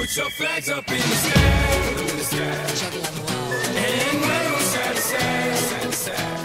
Put your flags up in the sky, in the sky. And wave them side to to.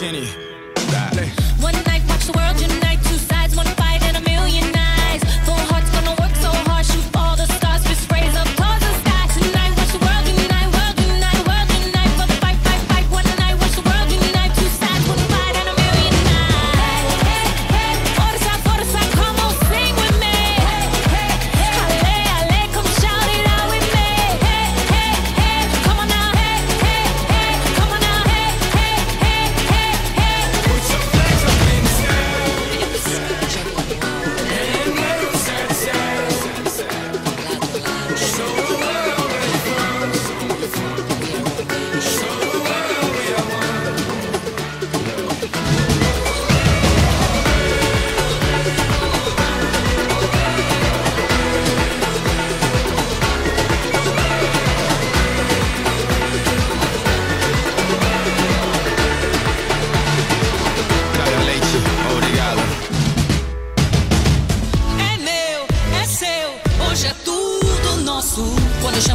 Jenny.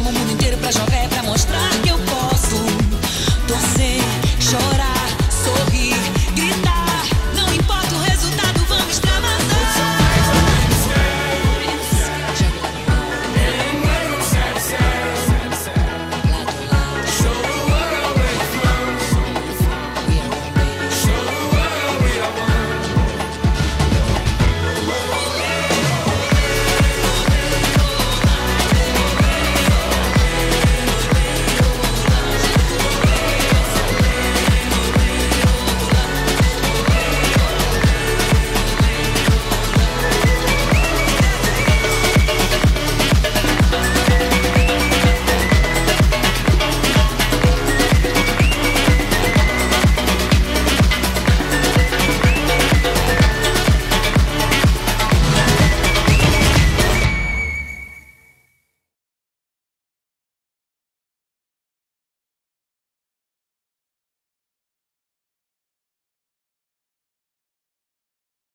chamo o mundo inteiro pra jogar, é pra mostrar que eu posso torcer, chorar.